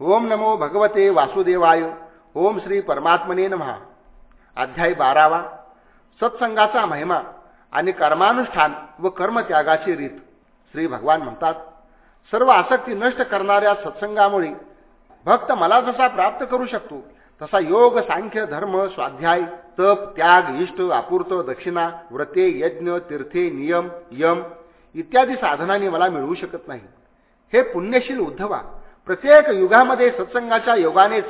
ओम नमो भगवते वासुदेवाय. ओम श्री परमात्मने नमहा अध्याय बारावा. सत्संगाचा महिमा आणि कर्मानुष्ठान व कर्मत्यागाची रीत. श्री भगवान म्हणतात सर्व आसक्ती नष्ट करणाऱ्या सत्संगामुळे भक्त मला जसा प्राप्त करू शकतो तसा योग सांख्य धर्म स्वाध्याय तप त्याग इष्ट आपूर्त दक्षिणा व्रते यज्ञ तीर्थे नियम यम इत्यादी साधनांनी मला मिळवू शकत नाही. हे पुण्यशील उद्धवा प्रत्येक युगामध्ये सत्संगाच्या योगानेच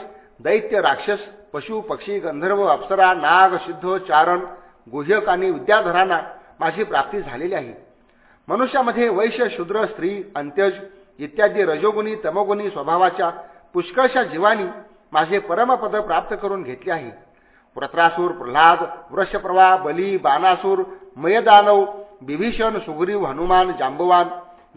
दैत्य राक्षस पशु पक्षी गंधर्व अप्सरा नाग सिद्ध चारण गुह्यक आणि विद्याधरांना माझी प्राप्ती झालेली आहे. मनुष्यामध्ये वैश्य शूद्र स्त्री अंत्यज इत्यादी रजोगुणी तमोगुणी स्वभावाच्या पुष्कळशा जीवानी माझे परमपद प्राप्त करून घेतले आहे. व्रत्रासूर प्रल्हाद वृषप्रवाह बली बाणासूर मयदानव बिभीषण सुग्रीव हनुमान जांबवान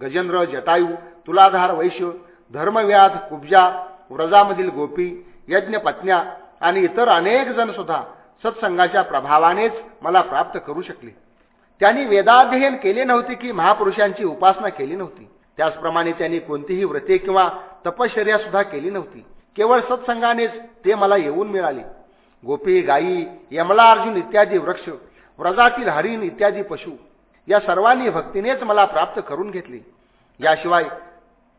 गजेंद्र जटायू तुलाधार वैश्य धर्मव्याध कुब्जा व्रजामधील गोपी यज्ञपत्न्या आणि इतर अनेक जण सुद्धा सत्संगाच्या प्रभावानेच मला प्राप्त करू शकले. त्यांनी वेदाध्ययन केले नव्हते की महापुरुषांची उपासना केली नव्हती. त्याचप्रमाणे त्यांनी कोणतीही व्रते किंवा तपश्चर्या सुद्धा केली नव्हती. केवळ सत्संगानेच ते मला येऊन मिळाले. गोपी गायी यमला अर्जुन इत्यादी वृक्ष व्रजातील हरिण इत्यादी पशु या सर्वांनी भक्तीनेच मला प्राप्त करून घेतले. याशिवाय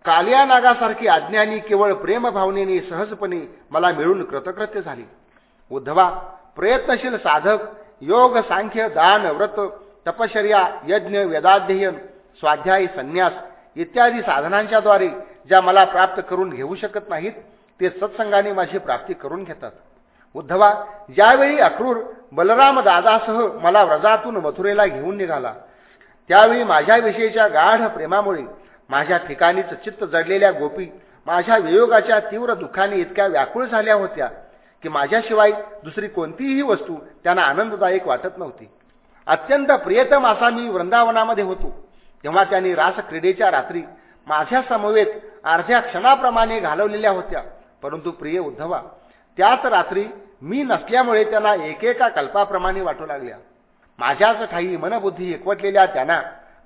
कालिया नागासारखी अज्ञानी केवळ प्रेमभावनेने सहजपणे मला मिळून कृतकृत्य झाली. उद्धवा प्रयत्नशील साधक योग सांख्य दान व्रत तपश्चर्या यज्ञ वेदाध्ययन स्वाध्याय संन्यास इत्यादी साधनांच्याद्वारे ज्या मला प्राप्त करून घेऊ शकत नाहीत ते सत्संगाने माझी प्राप्ती करून घेतात. उद्धवा ज्यावेळी अक्रूर बलराम दादासह मला व्रजातून मथुरेला घेऊन निघाला त्यावेळी माझ्याविषयीच्या गाढ प्रेमामुळे माझ्या ठिकाणीच चित्त जडलेल्या गोपी माझ्या वियोगाच्या तीव्र दुःखाने इतक्या व्याकुळ झाल्या होत्या की माझ्याशिवाय दुसरी कोणतीही वस्तू त्यांना आनंददायक वाटत नव्हती. अत्यंत प्रियतम असा मी वृंदावनामध्ये होतो. तेव्हा त्यांनी रासक्रीडेच्या रात्री माझ्या समवेत अर्ध्या क्षणाप्रमाणे घालवलेल्या होत्या. परंतु प्रिय उद्धवा त्याच रात्री मी नसल्यामुळे त्यांना एकेका कल्पाप्रमाणे वाटू लागल्या. माझ्याच ठाई मनबुद्धी एकवटलेल्या त्यांना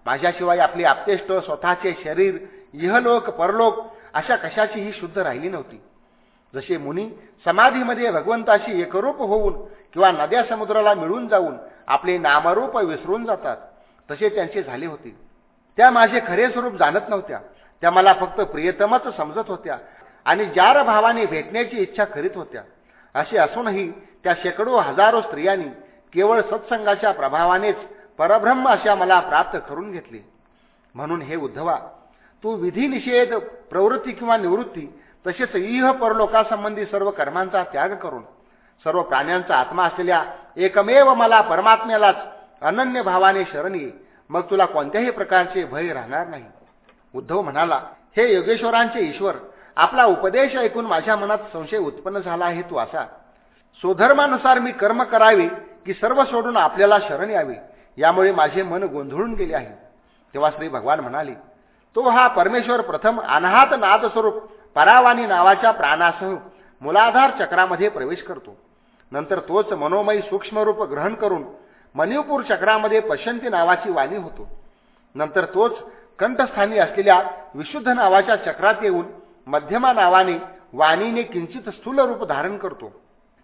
माझ्याशिवाय आपली आपतेष्ट स्वतःचे शरीर इहलोक परलोक अशा कशाचीही शुद्ध राहिली नव्हती. जसे मुनी समाधीमध्ये भगवंताशी एकरूप होऊन किंवा नद्या समुद्राला मिळून जाऊन आपले नामरूप विसरून जातात तसे त्यांचे झाले होते. त्या माझे खरे स्वरूप जाणत नव्हत्या. त्या मला फक्त प्रियतमच समजत होत्या आणि जार भावाने भेटण्याची इच्छा करीत होत्या. असे असूनही त्या शेकडो हजारो स्त्रियांनी केवळ सत्संगाच्या प्रभावानेच परब्रह्म अशा मला प्राप्त करून घेतले. म्हणून हे उद्धवा तू विधिनिषेध प्रवृत्ती किंवा निवृत्ती तसेच इह परलोकासंबंधी सर्व कर्मांचा त्याग करून सर्व प्राण्यांचा आत्मा असलेल्या एकमेव मला परमात्म्यालाच अनन्य भावाने शरण ये मग तुला कोणत्याही प्रकारचे भय राहणार नाही. उद्धव म्हणाला हे योगेश्वरांचे ईश्वर आपला उपदेश ऐकून माझ्या मनात संशय उत्पन्न झाला आहे तू असा. स्वधर्मानुसार मी कर्म करावे की सर्व सोडून आपल्याला शरण यावे. यामुळे माझे मन गोंधळून गेले आहे. तेव्हा श्री भगवान म्हणाले तो हा परमेश्वर प्रथम अनाहात नादस्वरूप परावानी नावाच्या प्राणासह मुलाधार चक्रामध्ये प्रवेश करतो. नंतर तोच मनोमयी सूक्ष्मरूप ग्रहण करून मणिपूर चक्रामध्ये पशंती नावाची वाणी होतो. नंतर तोच कंठस्थानी असलेल्या विशुद्ध नावाच्या चक्रात येऊन मध्यमा नावाने वाणीने किंचित स्थूल रूप धारण करतो.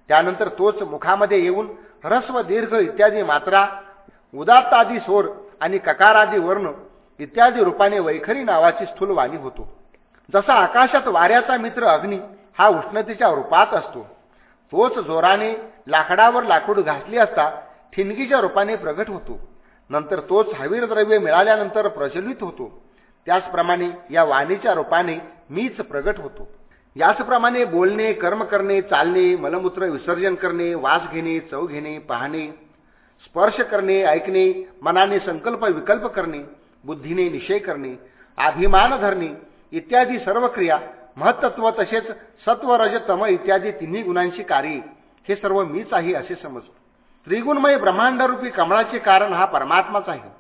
त्यानंतर तोच मुखामध्ये येऊन ह्रस्व दीर्घ इत्यादी मात्रा उदात्तादी स्वर आणि ककारादी वर्ण इत्यादी रूपाने वैखरी नावाची स्थूल वाणी होतो. जसा आकाशात वाऱ्याचा मित्र अग्नी हा उष्णतेच्या रूपात असतो तोच जोराने लाकडावर लाकूड घासली असता ठिणगीच्या रूपाने प्रगट होतो. नंतर तोच हवीर द्रव्य मिळाल्यानंतर प्रज्वलित होतो. त्याचप्रमाणे या वाणीच्या रूपाने मीच प्रगट होतो. याचप्रमाणे बोलणे कर्म करणे चालणे मलमूत्र विसर्जन करणे वास घेणे चव घेणे पाहणे स्पर्श करणे ऐकणे मनाने संकल्प विकल्प करणे बुद्धीने निषेध करणे अभिमान धरणे इत्यादी सर्व क्रिया महत्त्व तसेच सत्व रज तम इत्यादी तिन्ही गुणांची कार्ये. हे सर्व मीच आहे असे समज. त्रिगुणमय ब्रह्मांडरूपी कमळाचे कारण हा परमात्माच आहे.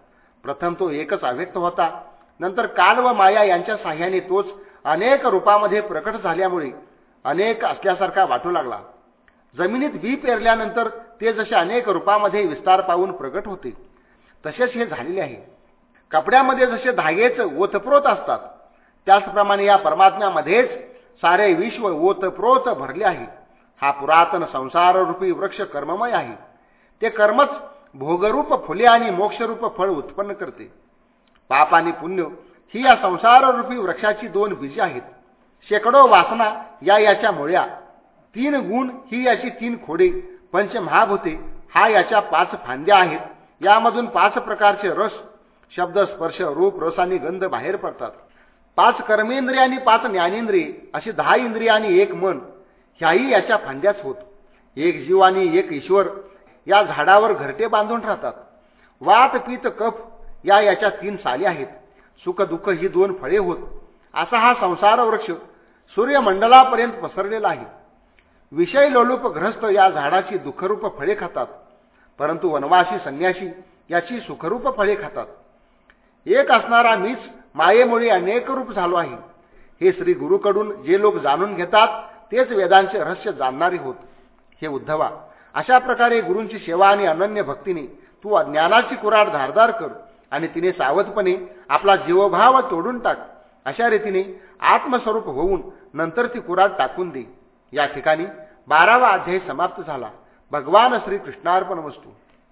प्रथम तो एकच अव्यक्त होता. नंतर काल व माया यांच्या साह्याने तोच अनेक रूपामध्ये प्रकट झाल्यामुळे अनेक असल्यासारखा वाटू लागला. जमिनीत बी पेरल्यानंतर ते जसे अनेक रूपामध्ये विस्तार पाहून प्रगट होते तसेच हे झालेले आहे. कपड्यामध्ये जसे धागेच ओतप्रोत असतात त्याचप्रमाणे या परमात्म्यामध्येच सारे विश्व ओतप्रोत भरले आहे. हा पुरातन संसाररूपी वृक्ष कर्ममय आहे. ते कर्मच भोगरूप फुले आणि मोक्षरूप फळ उत्पन्न करते. पाप आणि पुण्य ही या संसाररूपी वृक्षाची दोन बीजे आहेत. शेकडो वासना या याच्या मुळ्या. तीन गुण ही याची तीन खोडे. पंचमहाभूते हा याच्या पाच फांद्या आहेत. यामधून पाच प्रकारचे रस शब्द स्पर्श रूप रस आणि गंध बाहेर पडतात. पाच कर्मेंद्रिय आणि पाच ज्ञानेंद्रिय अशी दहा इंद्रिय आणि एक मन ह्याही याच्या फांद्याच होत. एक जीव आणि एक ईश्वर या झाडावर घरटे बांधून राहतात. वात पीत कफ या याच्या तीन साली आहेत. सुख दुःख ही दोन फळे होत. असा हा संसार वृक्ष सूर्यमंडलापर्यंत पसरलेला आहे. विषय लोलूप ग्रस्त या झाडाची दुःखरूप फळे खातात परंतु वनवासी संन्यासी याची सुखरूप फळे खातात. एक असणारा मीच मायेमुळे अनेक रूप झालो आहे. हे श्री गुरुकडून जे लोक जाणून घेतात तेच वेदांचे रहस्य जाणणारे होत. हे उद्धवा अशा प्रकारे गुरूंची सेवा आणि अनन्य भक्तीने तू अज्ञानाची कुराड धारदार कर आणि तिने सावधपणे आपला जीवभाव तोडून टाक. अशा रीतीने आत्मस्वरूप होऊन नंतर ती कुराड टाकून दे. या ठिकाणी बारावा अध्याय समाप्त झाला. भगवान श्रीकृष्णार्पण वस्तू.